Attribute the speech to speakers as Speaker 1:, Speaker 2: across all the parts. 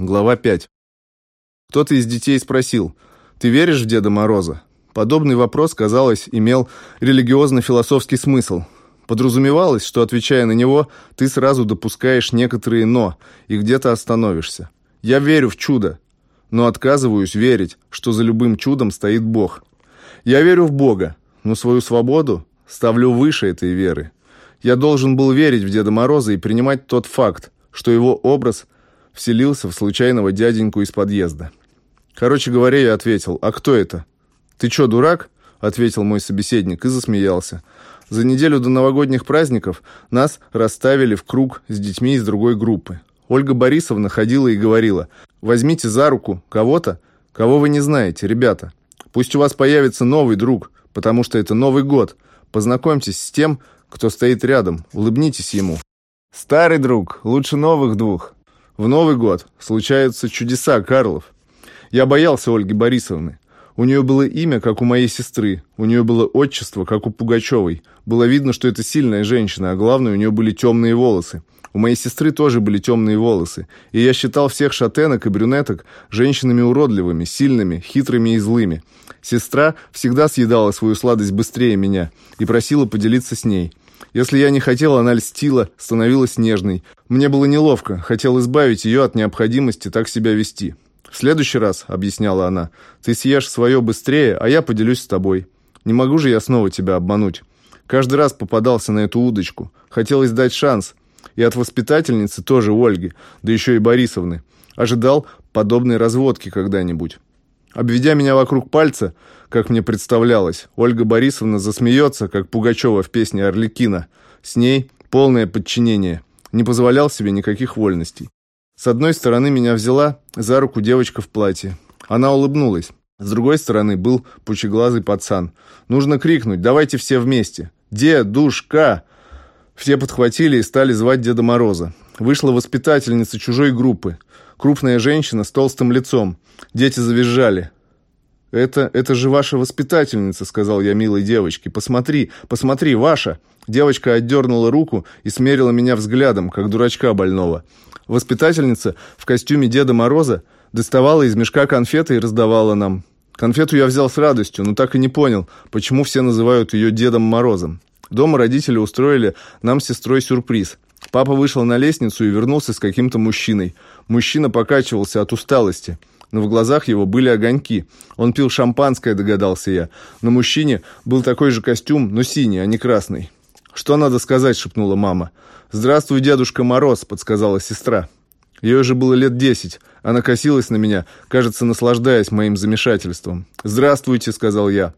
Speaker 1: Глава 5. Кто-то из детей спросил, «Ты веришь в Деда Мороза?» Подобный вопрос, казалось, имел религиозно-философский смысл. Подразумевалось, что, отвечая на него, ты сразу допускаешь некоторые «но» и где-то остановишься. Я верю в чудо, но отказываюсь верить, что за любым чудом стоит Бог. Я верю в Бога, но свою свободу ставлю выше этой веры. Я должен был верить в Деда Мороза и принимать тот факт, что его образ – вселился в случайного дяденьку из подъезда. Короче говоря, я ответил, «А кто это?» «Ты чё, дурак?» — ответил мой собеседник и засмеялся. За неделю до новогодних праздников нас расставили в круг с детьми из другой группы. Ольга Борисовна ходила и говорила, «Возьмите за руку кого-то, кого вы не знаете, ребята. Пусть у вас появится новый друг, потому что это Новый год. Познакомьтесь с тем, кто стоит рядом, улыбнитесь ему». «Старый друг, лучше новых двух», в Новый год случаются чудеса, Карлов. Я боялся Ольги Борисовны. У нее было имя, как у моей сестры. У нее было отчество, как у Пугачевой. Было видно, что это сильная женщина, а главное, у нее были темные волосы. У моей сестры тоже были темные волосы. И я считал всех шатенок и брюнеток женщинами уродливыми, сильными, хитрыми и злыми. Сестра всегда съедала свою сладость быстрее меня и просила поделиться с ней. Если я не хотел, она льстила, становилась нежной. Мне было неловко, хотел избавить ее от необходимости так себя вести. «В следующий раз», — объясняла она, — «ты съешь свое быстрее, а я поделюсь с тобой. Не могу же я снова тебя обмануть». Каждый раз попадался на эту удочку. Хотелось дать шанс. И от воспитательницы тоже Ольги, да еще и Борисовны. Ожидал подобной разводки когда-нибудь. Обведя меня вокруг пальца, как мне представлялось, Ольга Борисовна засмеется, как Пугачева в песне «Орликина». С ней полное подчинение. Не позволял себе никаких вольностей. С одной стороны меня взяла за руку девочка в платье. Она улыбнулась. С другой стороны был пучеглазый пацан. Нужно крикнуть «Давайте все вместе!» «Дедушка!» Все подхватили и стали звать Деда Мороза. Вышла воспитательница чужой группы. Крупная женщина с толстым лицом. Дети завизжали. «Это, это же ваша воспитательница», — сказал я милой девочке. «Посмотри, посмотри, ваша!» Девочка отдернула руку и смерила меня взглядом, как дурачка больного. Воспитательница в костюме Деда Мороза доставала из мешка конфеты и раздавала нам. Конфету я взял с радостью, но так и не понял, почему все называют ее Дедом Морозом. Дома родители устроили нам с сестрой сюрприз. Папа вышел на лестницу и вернулся с каким-то мужчиной. Мужчина покачивался от усталости, но в глазах его были огоньки. Он пил шампанское, догадался я. На мужчине был такой же костюм, но синий, а не красный. «Что надо сказать?» — шепнула мама. «Здравствуй, дедушка Мороз», — подсказала сестра. Ей уже было лет десять. Она косилась на меня, кажется, наслаждаясь моим замешательством. «Здравствуйте», — сказал я.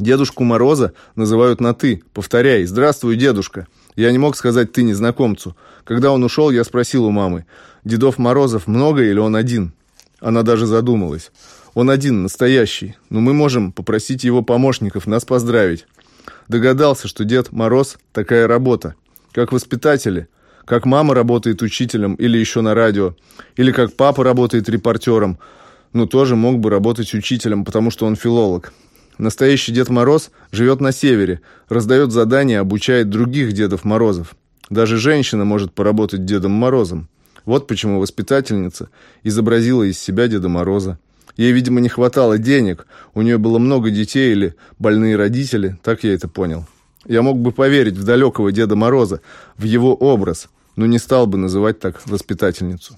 Speaker 1: Дедушку Мороза называют на «ты». Повторяй, «Здравствуй, дедушка». Я не мог сказать «ты» незнакомцу. Когда он ушел, я спросил у мамы, «Дедов Морозов много или он один?» Она даже задумалась. «Он один, настоящий, но мы можем попросить его помощников нас поздравить». Догадался, что Дед Мороз – такая работа. Как воспитатели, как мама работает учителем или еще на радио, или как папа работает репортером, но тоже мог бы работать учителем, потому что он филолог. Настоящий Дед Мороз живет на севере, раздает задания, обучает других Дедов Морозов. Даже женщина может поработать Дедом Морозом. Вот почему воспитательница изобразила из себя Деда Мороза. Ей, видимо, не хватало денег, у нее было много детей или больные родители, так я это понял. Я мог бы поверить в далекого Деда Мороза, в его образ, но не стал бы называть так воспитательницу.